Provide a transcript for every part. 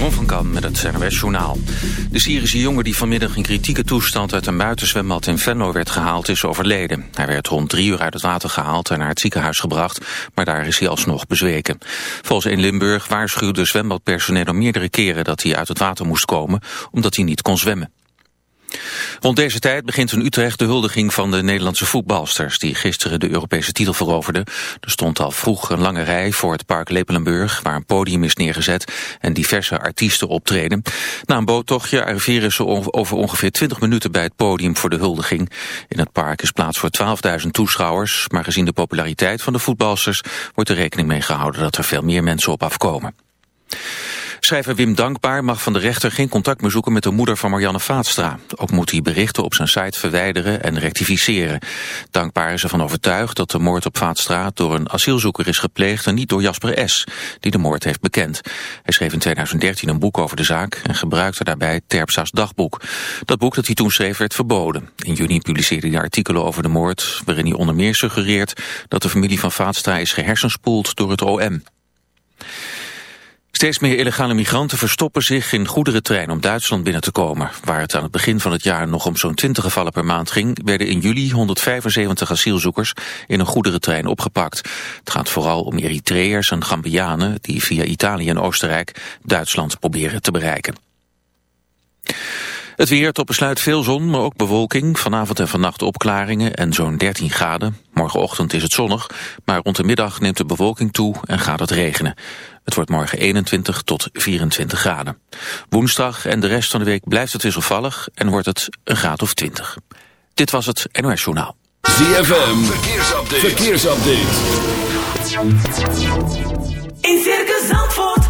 Ron van met het Journaal. De Syrische jongen die vanmiddag in kritieke toestand uit een buitenzwembad in Venlo werd gehaald is overleden. Hij werd rond drie uur uit het water gehaald en naar het ziekenhuis gebracht, maar daar is hij alsnog bezweken. Volgens in Limburg waarschuwde zwembadpersoneel meerdere keren dat hij uit het water moest komen, omdat hij niet kon zwemmen. Rond deze tijd begint in Utrecht de huldiging van de Nederlandse voetbalsters... die gisteren de Europese titel veroverden. Er stond al vroeg een lange rij voor het park Lepelenburg... waar een podium is neergezet en diverse artiesten optreden. Na een boottochtje arriveren ze over ongeveer 20 minuten bij het podium voor de huldiging. In het park is plaats voor 12.000 toeschouwers... maar gezien de populariteit van de voetbalsters... wordt er rekening mee gehouden dat er veel meer mensen op afkomen. Schrijver Wim Dankbaar mag van de rechter geen contact meer zoeken met de moeder van Marianne Vaatstra. Ook moet hij berichten op zijn site verwijderen en rectificeren. Dankbaar is ervan overtuigd dat de moord op Vaatstra door een asielzoeker is gepleegd en niet door Jasper S., die de moord heeft bekend. Hij schreef in 2013 een boek over de zaak en gebruikte daarbij Terpsa's dagboek. Dat boek dat hij toen schreef werd verboden. In juni publiceerde hij artikelen over de moord waarin hij onder meer suggereert dat de familie van Vaatstra is gehersenspoeld door het OM. Steeds meer illegale migranten verstoppen zich in goederentrein om Duitsland binnen te komen. Waar het aan het begin van het jaar nog om zo'n 20 gevallen per maand ging, werden in juli 175 asielzoekers in een goederentrein opgepakt. Het gaat vooral om Eritreërs en Gambianen die via Italië en Oostenrijk Duitsland proberen te bereiken. Het weer tot besluit veel zon, maar ook bewolking. Vanavond en vannacht opklaringen en zo'n 13 graden. Morgenochtend is het zonnig, maar rond de middag neemt de bewolking toe en gaat het regenen. Het wordt morgen 21 tot 24 graden. Woensdag en de rest van de week blijft het wisselvallig en wordt het een graad of 20. Dit was het NOS Journaal. ZFM, verkeersupdate. verkeersupdate. In Circus Zandvoort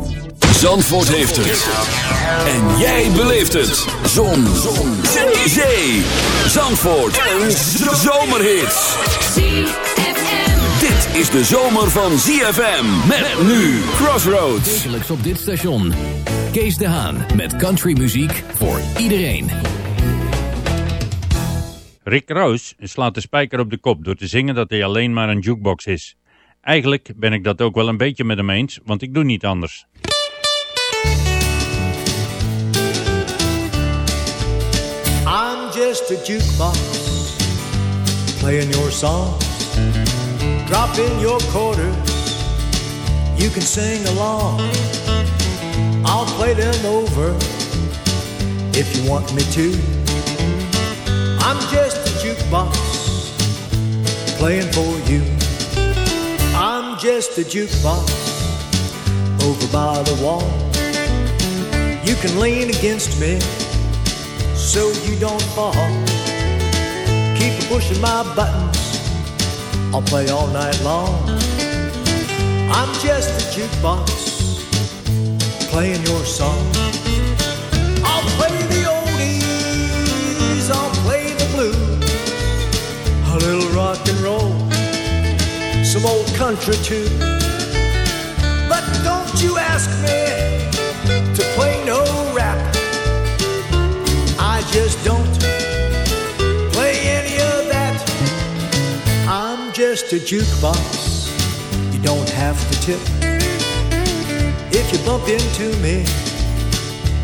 Zandvoort heeft het. En jij beleeft het. Zon. Zon. Zee. Zee. Zandvoort. Een zomerhit. Dit is de zomer van ZFM. Met nu Crossroads. Wekelijks op dit station. Kees de Haan met countrymuziek voor iedereen. Rick Roos slaat de spijker op de kop door te zingen dat hij alleen maar een jukebox is. Eigenlijk ben ik dat ook wel een beetje met hem eens, want ik doe niet anders. A jukebox playing your songs. Drop in your quarters, you can sing along. I'll play them over if you want me to. I'm just a jukebox playing for you. I'm just a jukebox over by the wall. You can lean against me so you don't fall. Keep pushing my buttons, I'll play all night long. I'm just a jukebox playing your song. I'll play the oldies, I'll play the blues, a little rock and roll, some old country too. But don't you ask me just a jukebox. You don't have to tip. If you bump into me,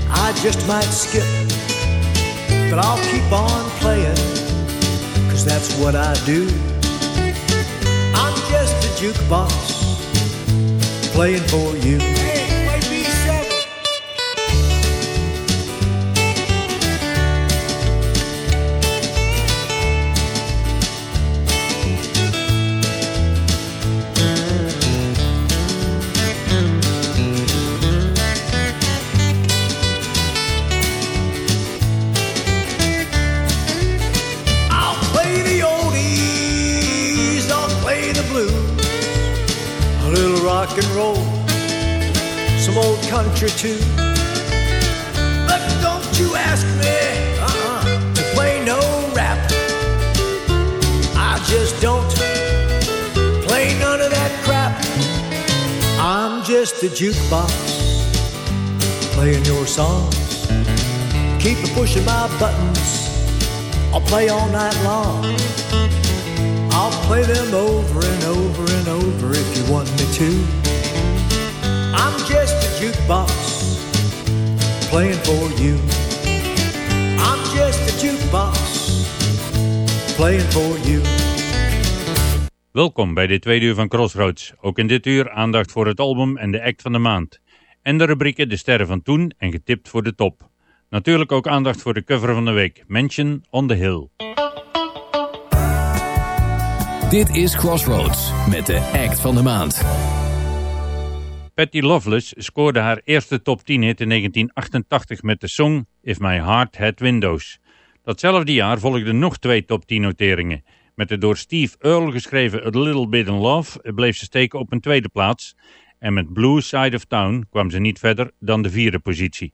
I just might skip. But I'll keep on playing, cause that's what I do. I'm just a jukebox, playing for you. Jukebox playing your songs. Keep pushing my buttons. I'll play all night long. I'll play them over and over and over if you want me to. I'm just a jukebox playing for you. I'm just a jukebox playing for you. Welkom bij dit tweede uur van Crossroads. Ook in dit uur aandacht voor het album en de act van de maand. En de rubrieken De Sterren van Toen en Getipt voor de Top. Natuurlijk ook aandacht voor de cover van de week, Mansion on the Hill. Dit is Crossroads met de act van de maand. Patty Loveless scoorde haar eerste top 10 hit in 1988 met de song If My Heart Had Windows. Datzelfde jaar volgden nog twee top 10 noteringen. Met de door Steve Earle geschreven A Little Bit in Love bleef ze steken op een tweede plaats. En met Blue Side of Town kwam ze niet verder dan de vierde positie.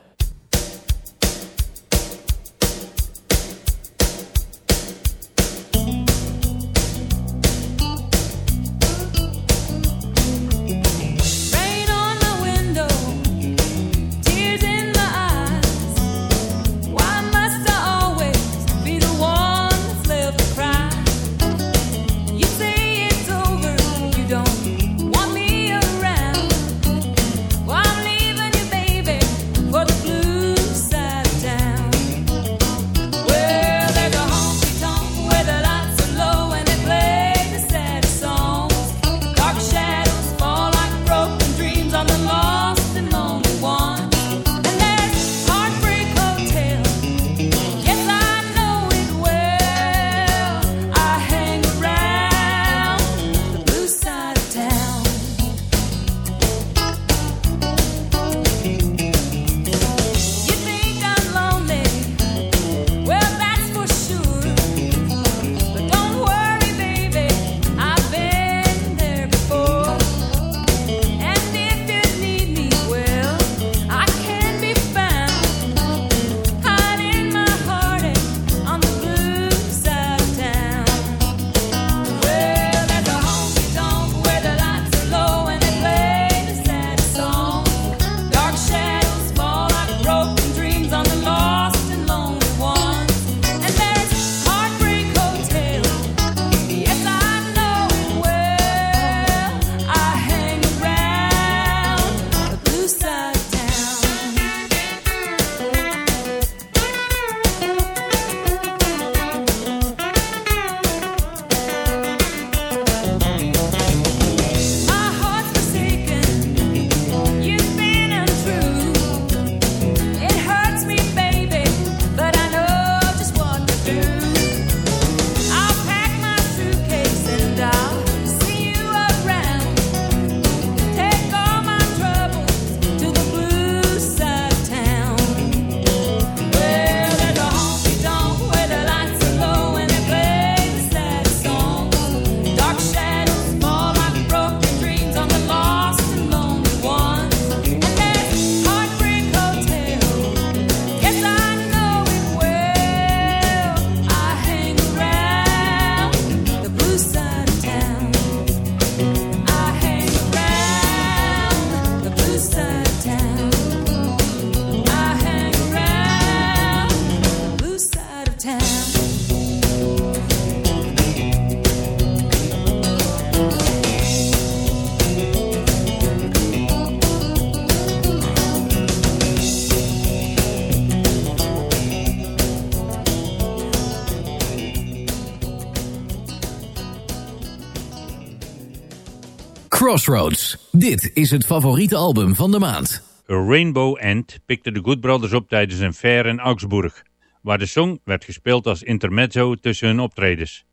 Crossroads. Dit is het favoriete album van de maand. A Rainbow End pikte de Good Brothers op tijdens een fair in Augsburg, waar de song werd gespeeld als intermezzo tussen hun optredens.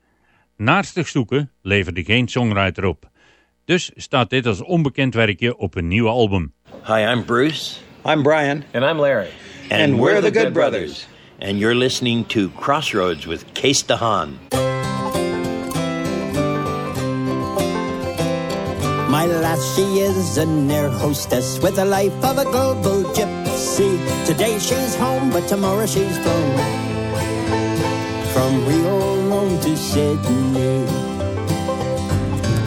Naarstig zoeken leverde geen songwriter op. Dus staat dit als onbekend werkje op een nieuwe album. Hi, I'm Bruce. I'm Brian. And I'm Larry. And, And we're the Good Brothers. And you're listening to Crossroads with Kees de My lass, she is an air hostess with the life of a global gypsy. Today she's home, but tomorrow she's flown from Rio Rome to Sydney.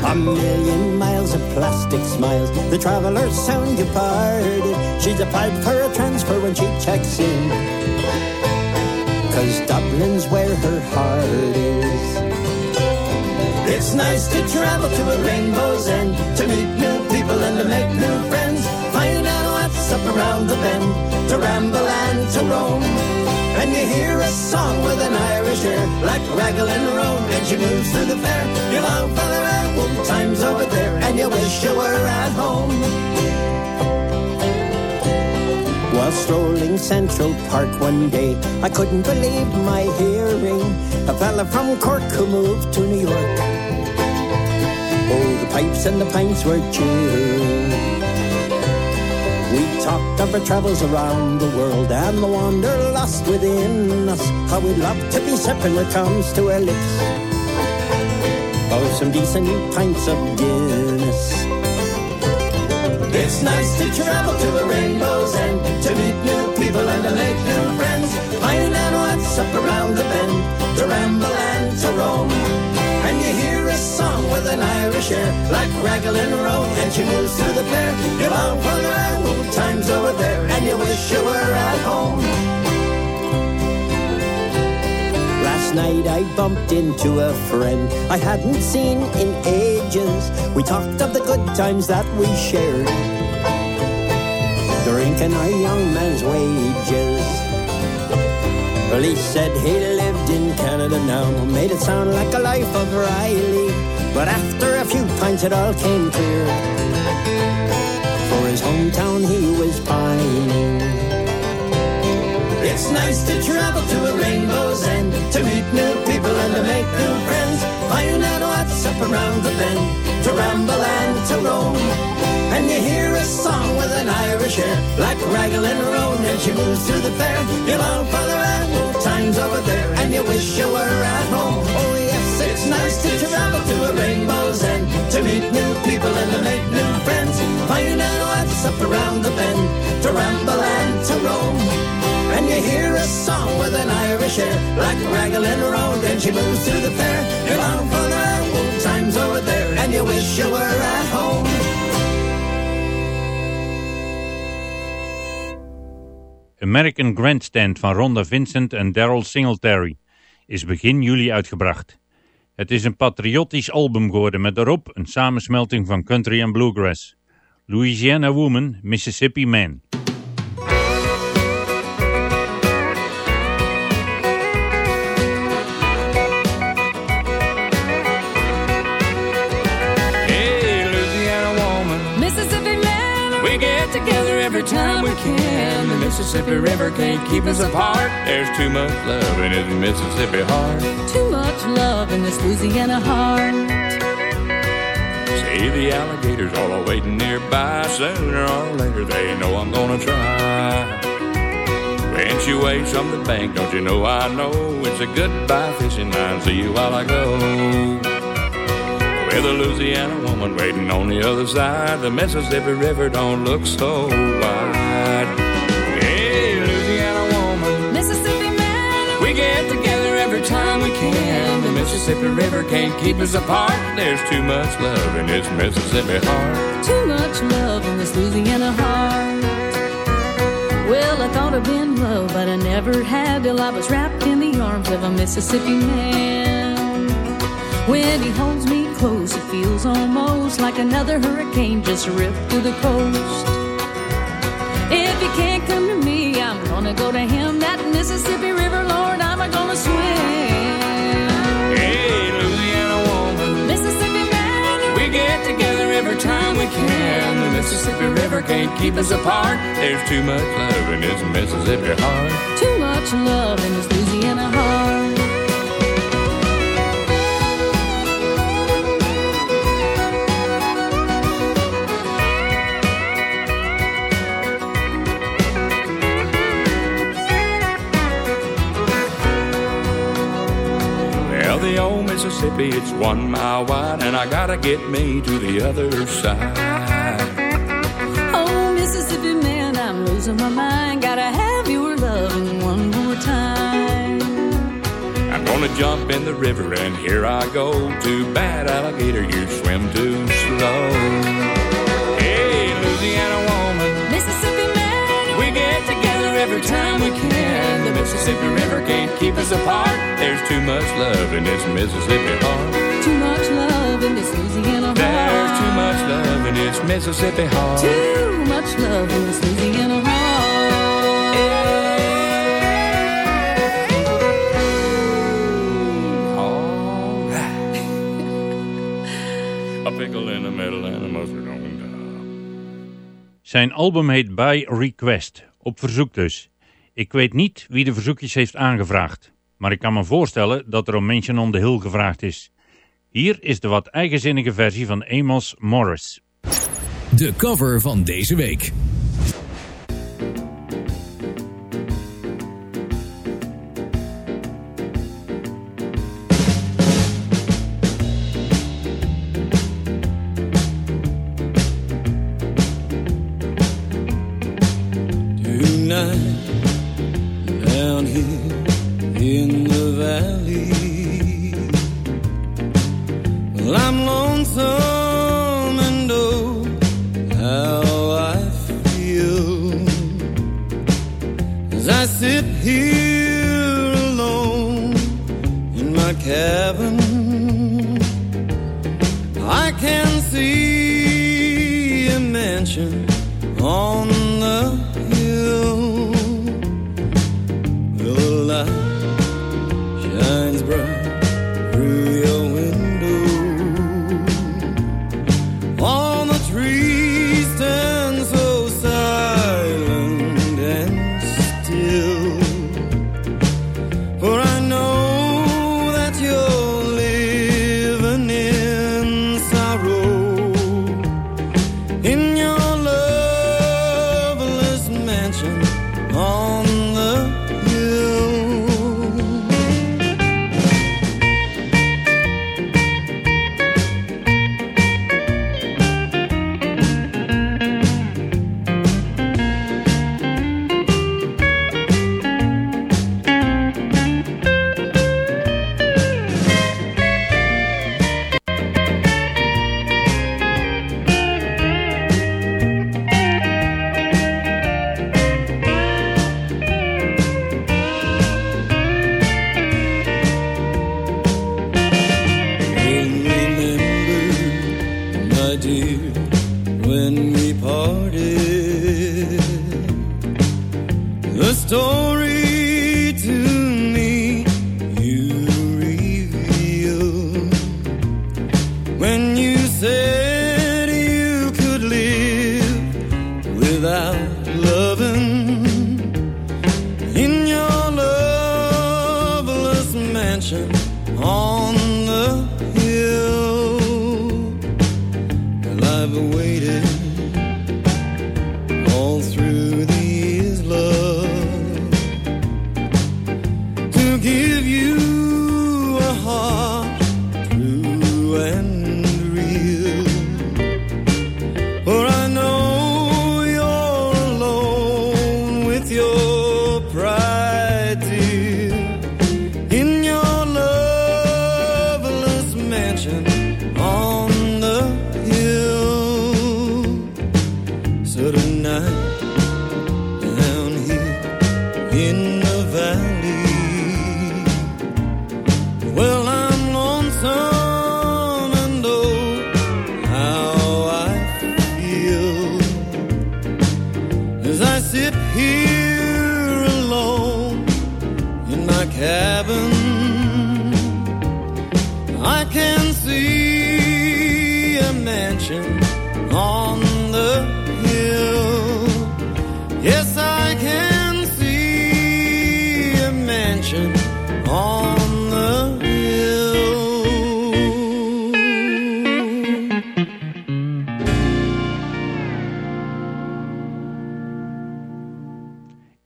A million miles of plastic smiles, the travelers sound departed. She's applied for a transfer when she checks in. Cause Dublin's where her heart is. It's nice to travel to a rainbow's end, to meet new people and to make new friends. Find out what's up around the bend, to ramble and to roam. And you hear a song with an Irish air, like Raggle and Roan, and she moves through the fair. You long for the old times over there, and you wish you were at home. While strolling Central Park one day, I couldn't believe my hearing. A fella from Cork who moved to New York. Oh, the pipes and the pints were cheering. We talked of our travels around the world and the wanderlust within us. How we'd love to be sipping when it comes to our lips. Oh, some decent pints of Guinness. It's nice to travel to the rainbow's end, to meet new people and to make new friends. Find out what's up around the bend, to ramble and to roam. An Irish air, like Raglan Road, and she moves through the fair. You long for the old times over there, and you wish you were at home. Last night I bumped into a friend I hadn't seen in ages. We talked of the good times that we shared, drinking our young man's wages. He said he lived in Canada now, made it sound like a life of Riley. But after a few pints, it all came clear. For his hometown, he was pining. It's nice to travel to a rainbow's end, to meet new people and to make new friends. Find out what's up around the bend, to ramble and to roam. And you hear a song with an Irish air, like Raggle and Roan, and she moves through the fair. You long for the old times over there, and you wish you were at home. Oh, Nice to travel to a rainbow's end, to meet new people and to make new friends. Find out what's up around the bend, to ramble and to roam. And you hear a song with an Irish air, like Raggle and Roan, and she moves through the fair. You long for the old times over there, and you wish you were at home. American Grandstand van Rhonda Vincent en Daryl Singletary is begin juli uitgebracht. Het is een patriotisch album geworden met daarop een samensmelting van country en bluegrass. Louisiana Woman, Mississippi Man. Hey, Louisiana woman. Mississippi man, We get together every time we can. The Mississippi River can't keep us apart. There's too much love in this Mississippi heart. too much love in this Louisiana heart. See the alligators all are waiting nearby. Sooner or later they know I'm gonna try. When she waves from the bank, don't you know I know it's a goodbye fishing line. See you while I go. With a Louisiana woman waiting on the other side, the Mississippi River don't look so wide. Mississippi River can't keep us apart. There's too much love in this Mississippi heart. too much love in this Louisiana heart. Well, I thought I'd been loved, but I never had till I was wrapped in the arms of a Mississippi man. When he holds me close, it feels almost like another hurricane just ripped through the coast. If you can't come to me, I'm gonna go to him. That Mississippi River, Lord, I'm gonna swim. we can. The Mississippi River can't keep us apart. There's too much love in this Mississippi heart. Too much love in this Louisiana heart. Mississippi, it's one mile wide, and I gotta get me to the other side. Oh, Mississippi man, I'm losing my mind. Gotta have your loving one more time. I'm gonna jump in the river, and here I go. Too bad, alligator, you swim too slow. Hey, Louisiana every time we can. The Mississippi River can't keep us apart. There's too much love in this Mississippi heart. too much love in this Louisiana heart. There's too much love in this Mississippi heart. Too much love in this Louisiana heart. All right. A pickle in the middle and a mustard on top. Zijn album heet By Request, op verzoek dus. Ik weet niet wie de verzoekjes heeft aangevraagd, maar ik kan me voorstellen dat er om Mention on the Hill gevraagd is. Hier is de wat eigenzinnige versie van Amos Morris. De cover van deze week.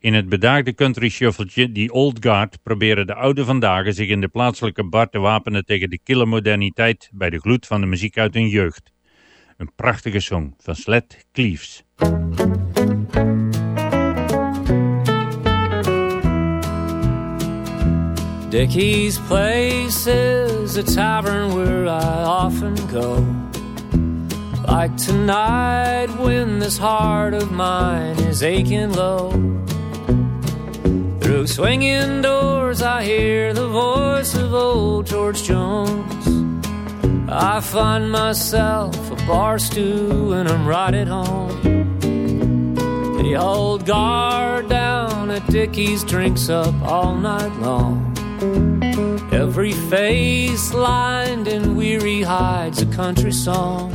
In het bedaagde country shuffletje The Old Guard proberen de oude vandaag zich in de plaatselijke bar te wapenen tegen de kille moderniteit bij de gloed van de muziek uit hun jeugd. Een prachtige song van Sled Cleaves. Dickie's Place is a tavern where I often go. Like tonight when this heart of mine is aching low. Through swinging doors I hear the voice of old George Jones. I find myself a bar stool and I'm right at home. The old guard down at Dickie's drinks up all night long. Every face lined in weary hides a country song.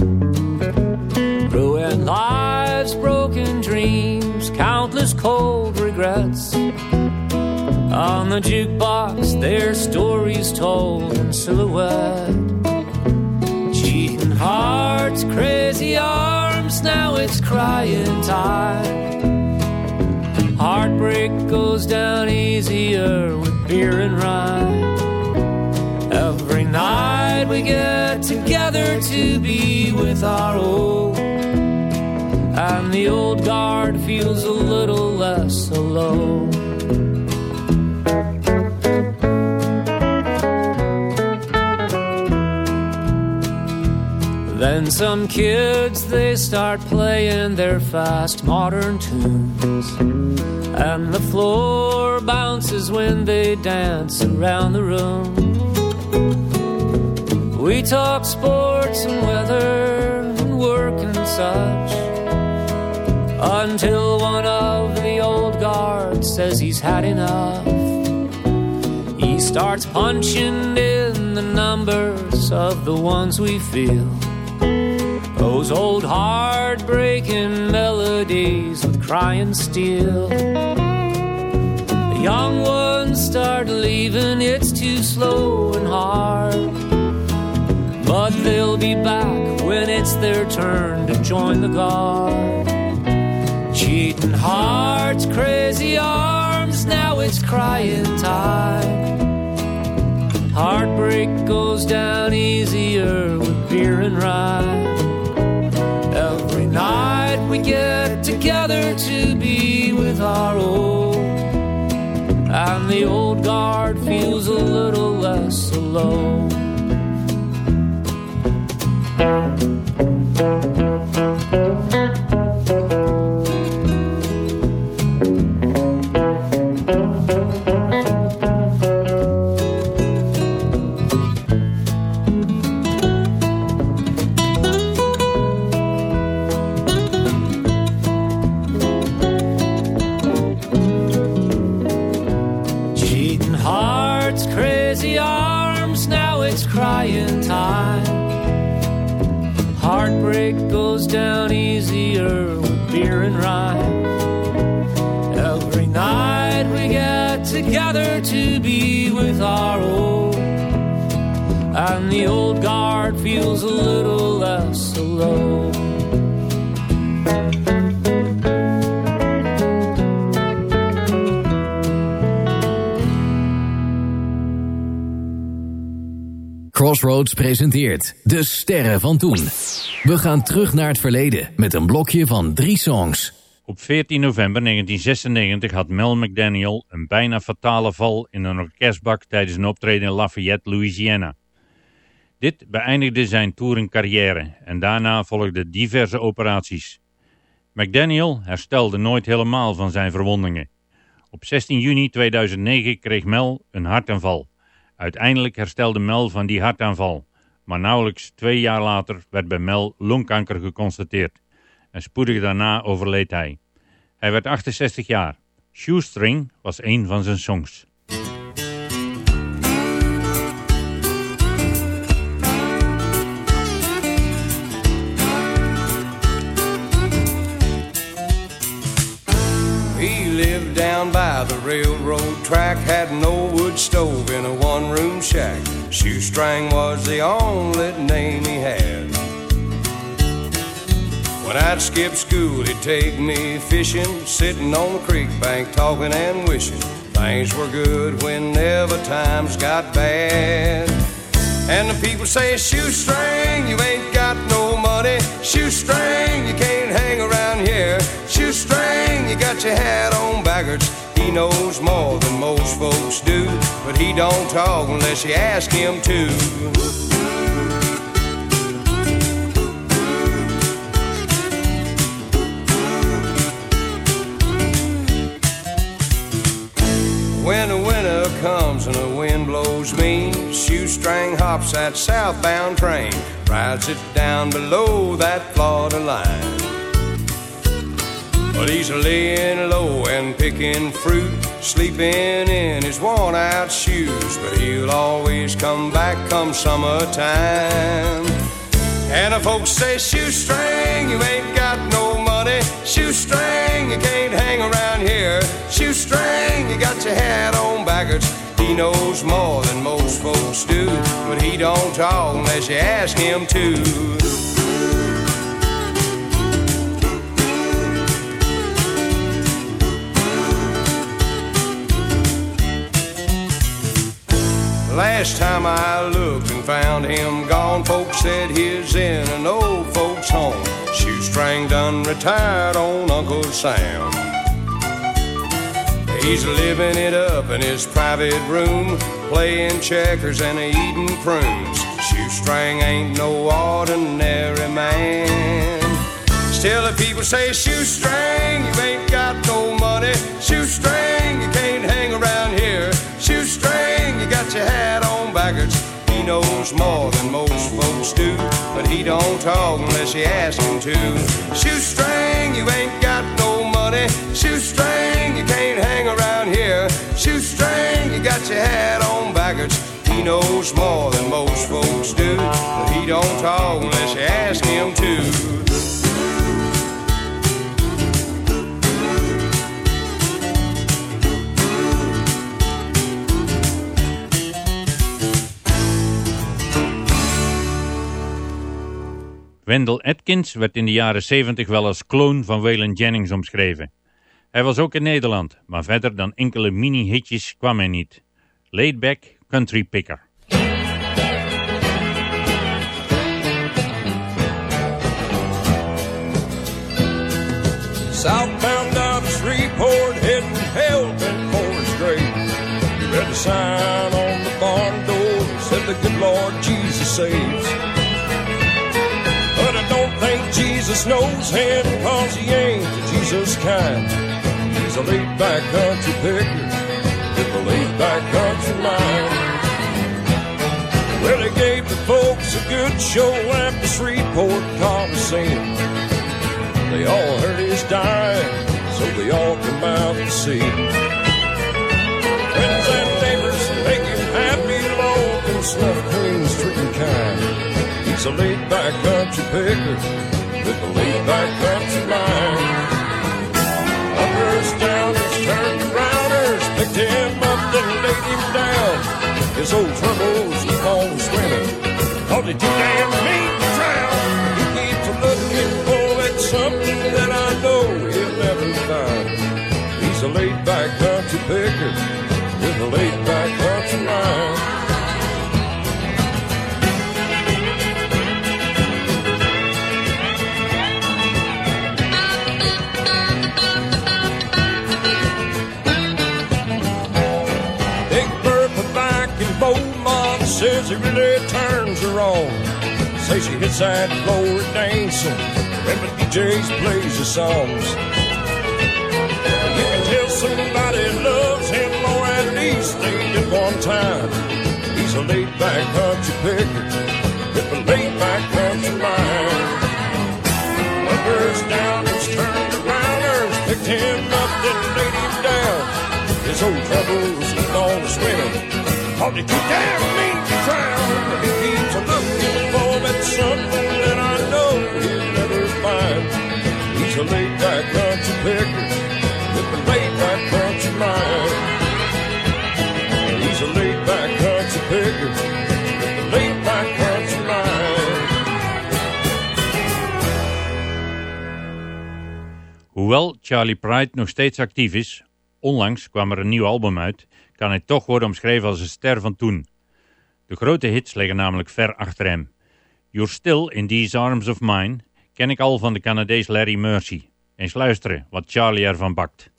Ruined lives, broken dreams, countless cold regrets. On the jukebox, their stories told in silhouette. Cheating hearts, crazy arms, now it's crying time. Heartbreak goes down easier with beer and rye. Every night we get together to be with our old. And the old guard feels a little less alone. Some kids they start playing their fast modern tunes. And the floor bounces when they dance around the room. We talk sports and weather and work and such. Until one of the old guard says he's had enough. He starts punching in the numbers of the ones we feel. Those old heartbreaking melodies with crying steel. The young ones start leaving, it's too slow and hard. But they'll be back when it's their turn to join the guard. Cheating hearts, crazy arms, now it's crying time. Heartbreak goes down easier with beer and rye. Get together to be with our old. And the old guard feels a little less alone. Crossroads presenteert De Sterren van Toen. We gaan terug naar het verleden met een blokje van drie songs. Op 14 november 1996 had Mel McDaniel een bijna fatale val in een orkestbak tijdens een optreden in Lafayette, Louisiana. Dit beëindigde zijn touringcarrière en daarna volgden diverse operaties. McDaniel herstelde nooit helemaal van zijn verwondingen. Op 16 juni 2009 kreeg Mel een hartaanval. Uiteindelijk herstelde Mel van die hartaanval, maar nauwelijks twee jaar later werd bij Mel longkanker geconstateerd en spoedig daarna overleed hij. Hij werd 68 jaar. Shoestring was een van zijn songs. The railroad track, had an old wood stove in a one room shack. Shoestring was the only name he had. When I'd skip school, he'd take me fishing, sitting on the creek bank, talking and wishing things were good whenever times got bad. And the people say, Shoestring, you ain't got no money. Shoestring, you can't hang around here. Shoestring, you got your hat on backwards. He knows more than most folks do, but he don't talk unless you ask him to. When the winter comes and the wind blows mean, shoestring hops that southbound train, rides it down below that Florida line. But he's laying low and picking fruit, sleeping in his worn out shoes. But he'll always come back come summertime. And the folks say, Shoestring, you ain't got no money. Shoestring, you can't hang around here. Shoestring, you got your hat on backwards. He knows more than most folks do, but he don't talk unless you ask him to. Last time I looked and found him gone, folks said he's in an old folks' home. Shoestring done retired on Uncle Sam. He's living it up in his private room, playing checkers and eating prunes. Shoestring ain't no ordinary man. Still, the people say, Shoestring, you ain't got no money. Shoestring, you can't hang around here. Shoestring, He knows more than most folks do, but he don't talk unless you ask him to. Shoestring, you ain't got no money. Shoestring, you can't hang around here. Shoestring, you got your hat on backwards. He knows more than most folks do, but he don't talk unless you ask him to. Wendell Atkins werd in de jaren 70 wel als kloon van Waylon Jennings omschreven. Hij was ook in Nederland, maar verder dan enkele mini-hitjes kwam hij niet. Laid back country picker. Southbound to Shreveport, heading hell-bent for straight. Read the sign on the barn door, said the good Lord Jesus saves. Jesus knows him, cause he ain't the Jesus kind. He's a laid-back country picker, with a laid-back country mind. Well, he gave the folks a good show at the Shreveport Coliseum. They all heard he's dying, so they all come out to see. Friends and neighbors make him happy, Lord, and snuff. He's a laid-back country picker with a laid-back country mind. Uppers, downers, turned arounders, picked him up, then laid him down. His old troubles keep on swimming, cause he too damn mean to drown. He keeps looking for that something that I know he'll never find. He's a laid-back country she hits that floor dancing when the DJs plays the songs. You can tell somebody loves him, or at least they did one time. He's a laid-back country picker with a laid-back country mind. Uppers, downers, turned around, arounders, picked him up, then laid him down. His old troubles keep on swimming, cause he too damn mean to drown. He keeps a that something that I know he'll never find. He's a laid-back country picker with a mind. a laid back country picker with the laid back country line. Hoewel Charlie Pride nog steeds actief is, onlangs kwam er een nieuw album uit, kan hij toch worden omschreven als een ster van toen. De grote hits liggen namelijk ver achter hem. You're Still in These Arms of Mine ken ik al van de Canadees Larry Mercy. Eens luisteren wat Charlie ervan bakt.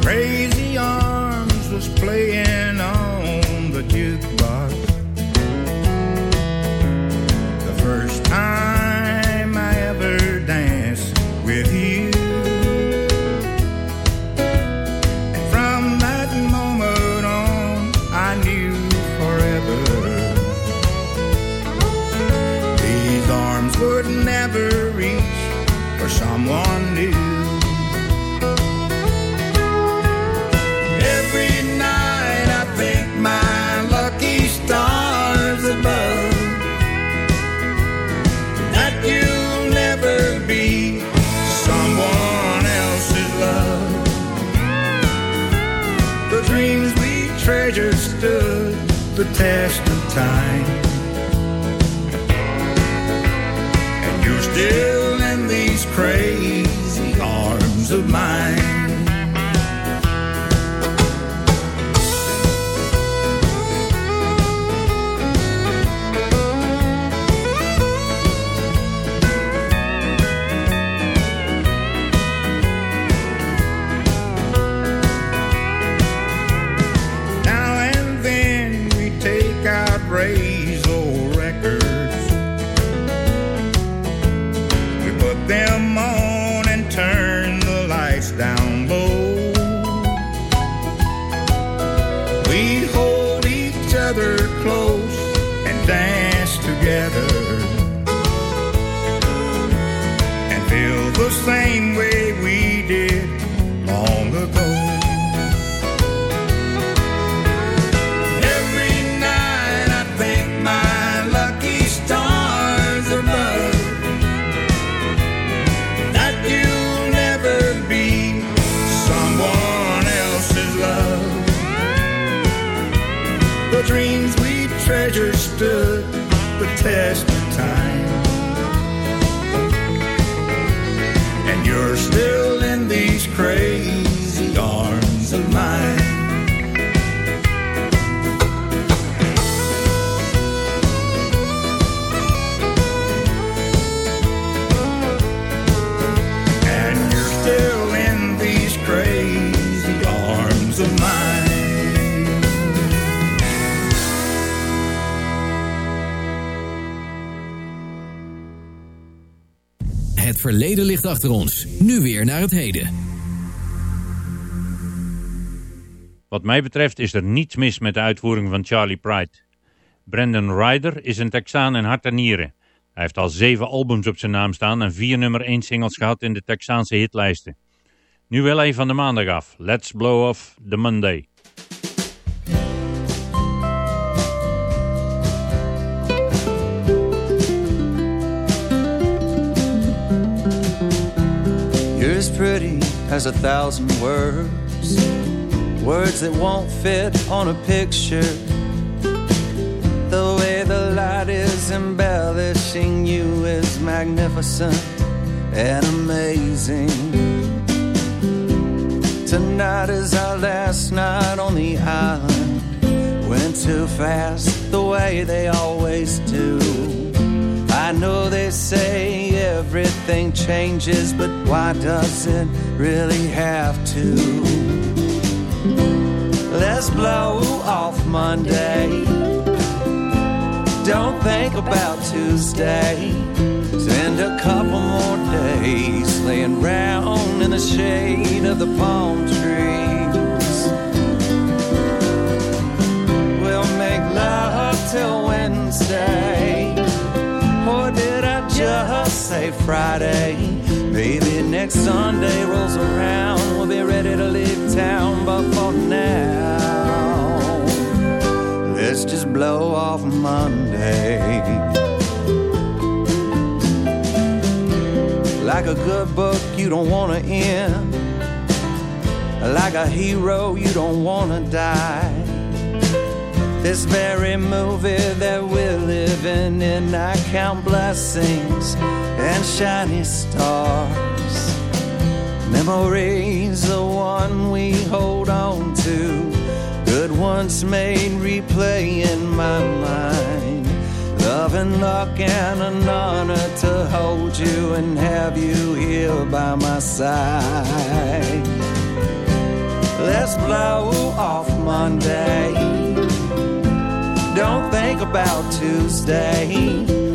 Crazy Arms was playing on the jukebox. Treasure stood the test of time. And you're still in these crazy verleden ligt achter ons. Nu weer naar het heden. Wat mij betreft is er niets mis met de uitvoering van Charlie Pride. Brandon Ryder is een Texaan in hart en nieren. Hij heeft al zeven albums op zijn naam staan en vier nummer 1 singles gehad in de Texaanse hitlijsten. Nu wel even van de maandag af. Let's blow off the Monday. As pretty as a thousand words, words that won't fit on a picture. The way the light is embellishing you is magnificent and amazing. Tonight is our last night on the island. Went too fast the way they always do. I know they say everything changes, but why does it really have to? Let's blow off Monday. Don't think about Tuesday. Spend a couple more days laying round in the shade of the palm trees. We'll make love till Wednesday. Just say Friday? Maybe next Sunday rolls around. We'll be ready to leave town, but for now. Let's just blow off Monday. Like a good book you don't want to end. Like a hero you don't want to die. This very movie that we're living in, I count blessings and shiny stars. Memories, the one we hold on to. Good ones made replay in my mind. Love and luck and an honor to hold you and have you here by my side. Let's blow off Monday. Don't think about Tuesday.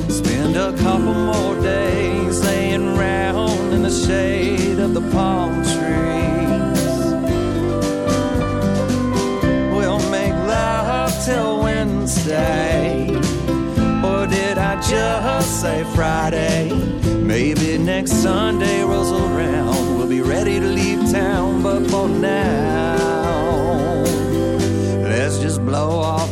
Spend a couple more days laying round in the shade of the palm trees. We'll make love till Wednesday. Or did I just say Friday? Maybe next Sunday rolls around. We'll be ready to leave town, but for now, let's just blow off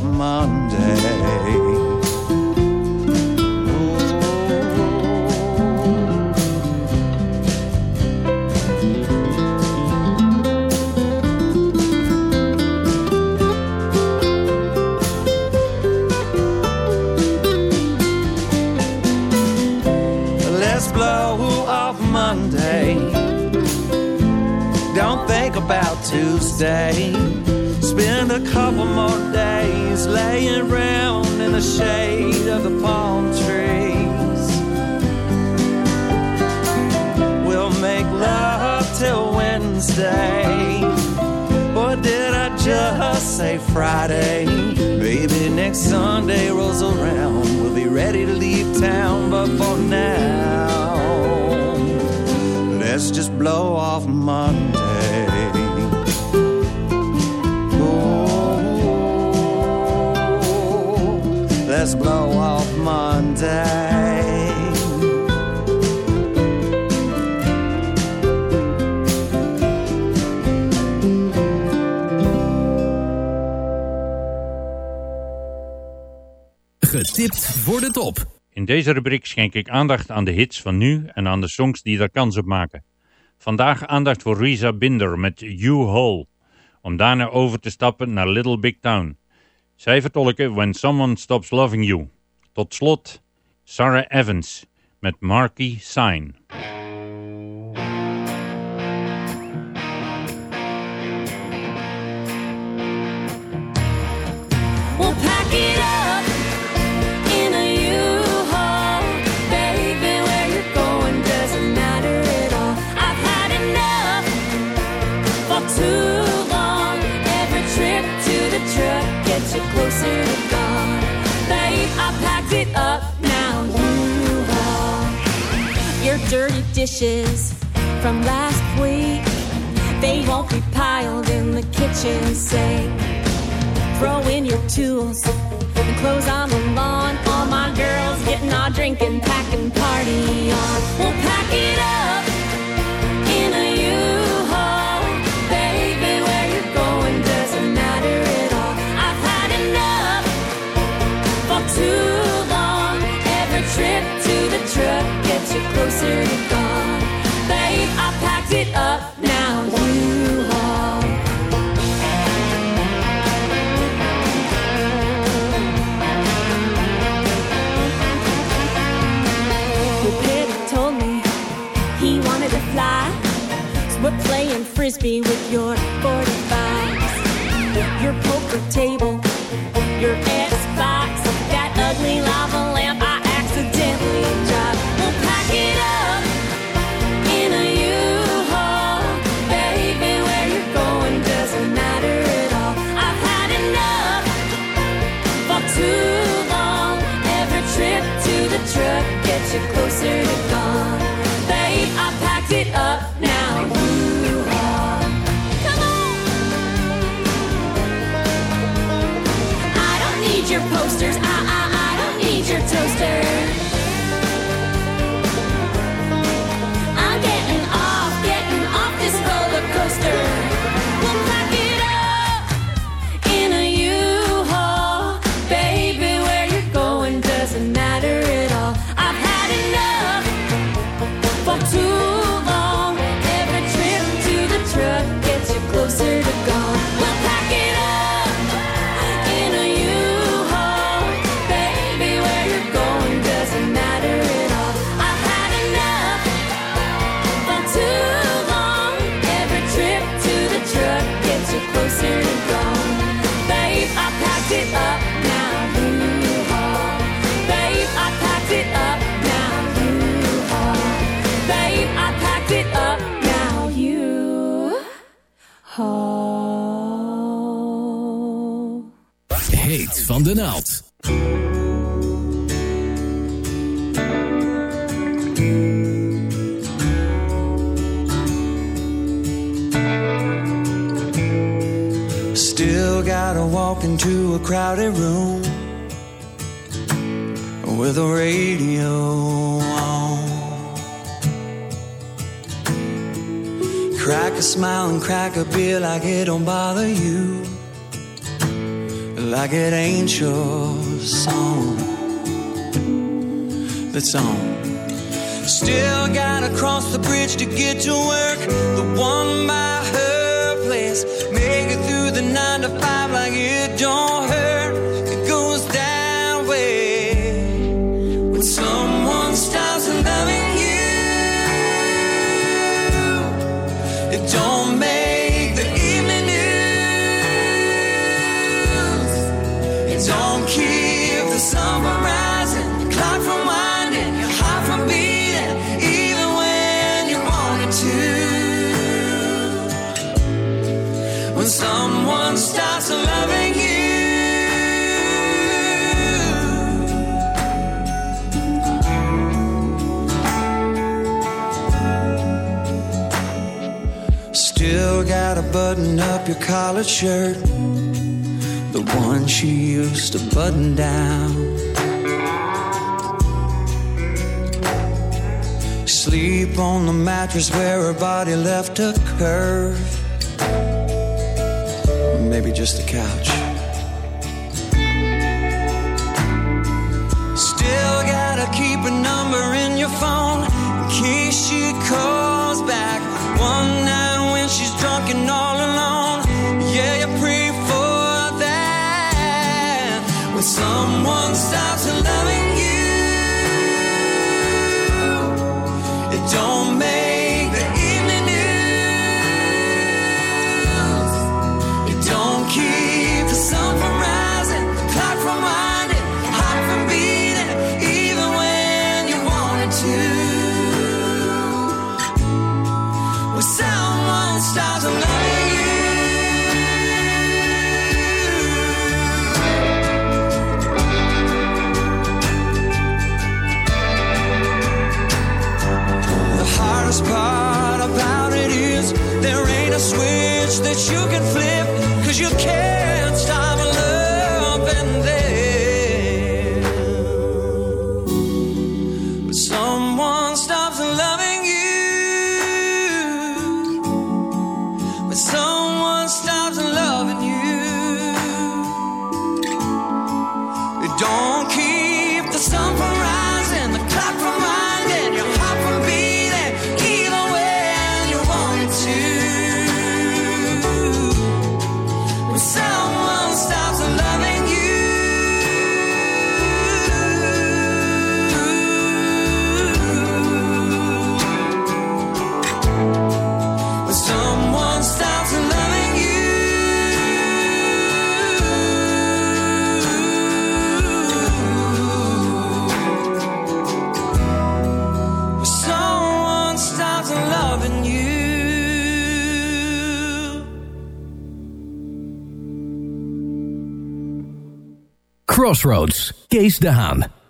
voor de top. In deze rubriek schenk ik aandacht aan de hits van nu en aan de songs die daar kans op maken. Vandaag aandacht voor Risa Binder met You Hole, om daarna over te stappen naar Little Big Town. Zij vertolken When Someone Stops Loving You. Tot slot Sarah Evans met Marquee Sign. Dirty dishes from last week, they won't be piled in the kitchen sink. Throw in your tools and clothes on the lawn. All my girls getting all drinking, packing party on. We'll pack it up in a U-Haul. Baby, where you're going doesn't matter at all. I've had enough for too long. Every trip to the truck closer to gone. Babe, I packed it up now, U-Haul. Your pity told me he wanted to fly. So we're playing frisbee with your 45s. Your poker table, your Xbox, that ugly lava you closer de naald. Still gotta walk into a crowded room with a radio on. Crack a smile and crack a beer like it don't bother you like an angel song. that's on. Still gotta cross the bridge to get to work. The one by her place. Make it through the nine to five like it don't to button up your collared shirt, the one she used to button down. Sleep on the mattress where her body left a curve, maybe just the couch. walking all alone. Yeah, you pray for that when someone's that you can flip, cause you can. Crossroads, Case de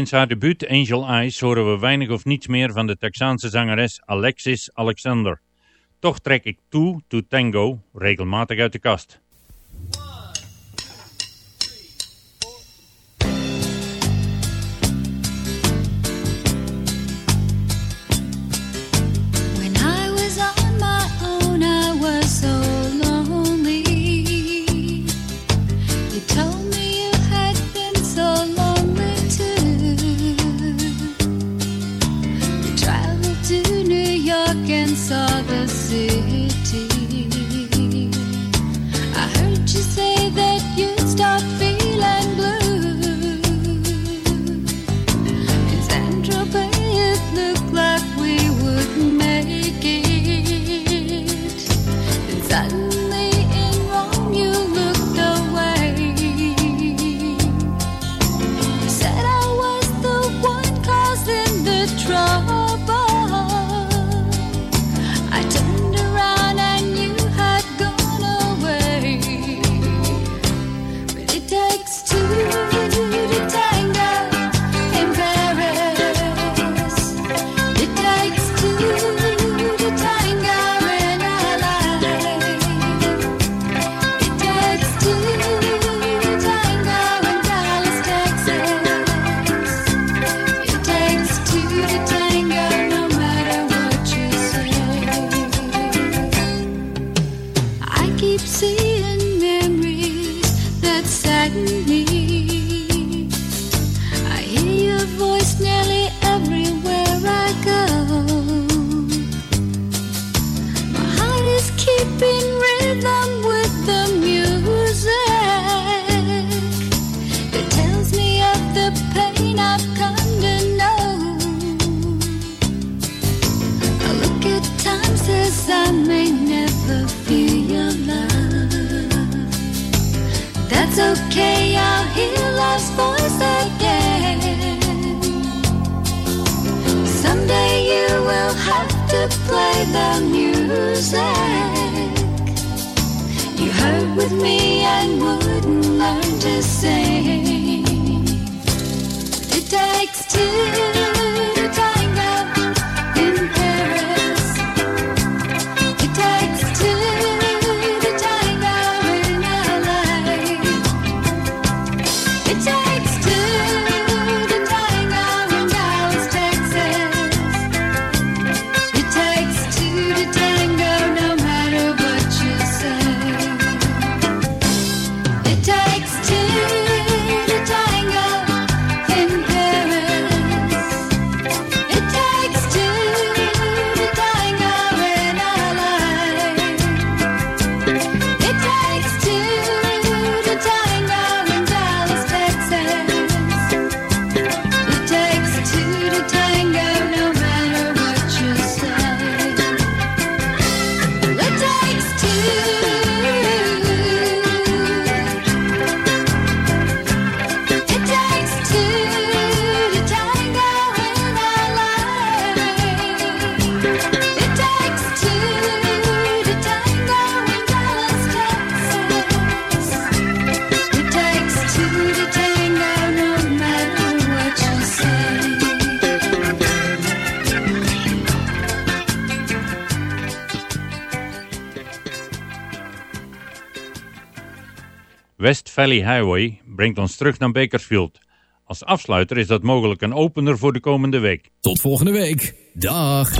Sinds haar debuut Angel Eyes horen we weinig of niets meer van de Texaanse zangeres Alexis Alexander. Toch trek ik Toe to Tango regelmatig uit de kast. Saw the city. I heard you say that you'd start Valley Highway brengt ons terug naar Bakersfield. Als afsluiter is dat mogelijk een opener voor de komende week. Tot volgende week. Dag. We're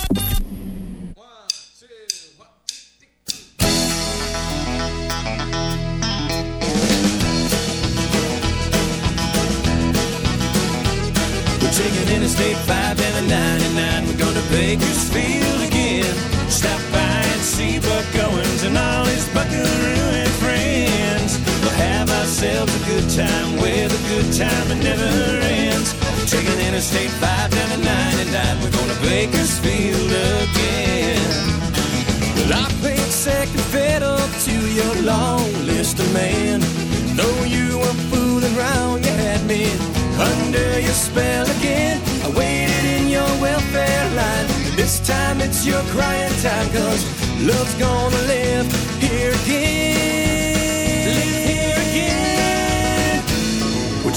taking Interstate 5 and the 99. We're going to Bakersfield again. Stop by and see Buck Owens and all his buckaroo and friends. Ourselves a good time with a good time never ends. Taking Interstate 5 down to 99. We're going to Bakersfield again. Well, I played second fiddle to your long list of men. Though you were fooling around, you had me under your spell again. I waited in your welfare line. This time it's your crying time, cause love's gonna live here again.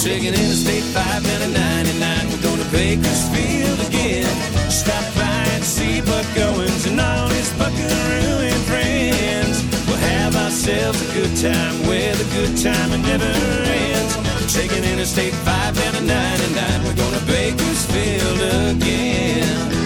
Taking Interstate 5 and a 99. We're going to Bakersfield again. Stop by and see Buck Owens and all his buckaroo and friends. We'll have ourselves a good time where the good time it never ends. Taking Interstate 5 and a 99. We're going to Bakersfield again.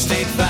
interstate